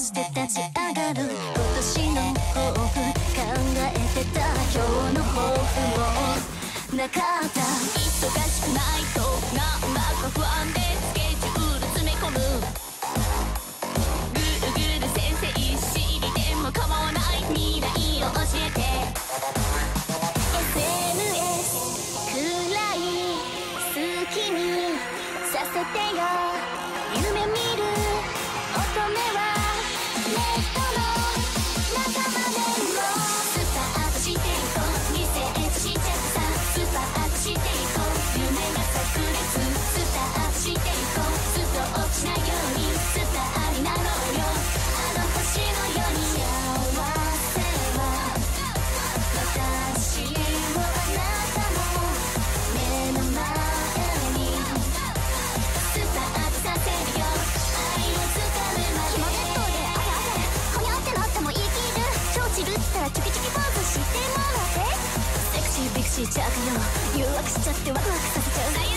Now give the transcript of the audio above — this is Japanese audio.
して立ち上がる。今年の抱負考えてた。今日の抱負もなかった忙しくないとなんだか不安でしちゃうか誘惑しちゃってワクワクさせちゃう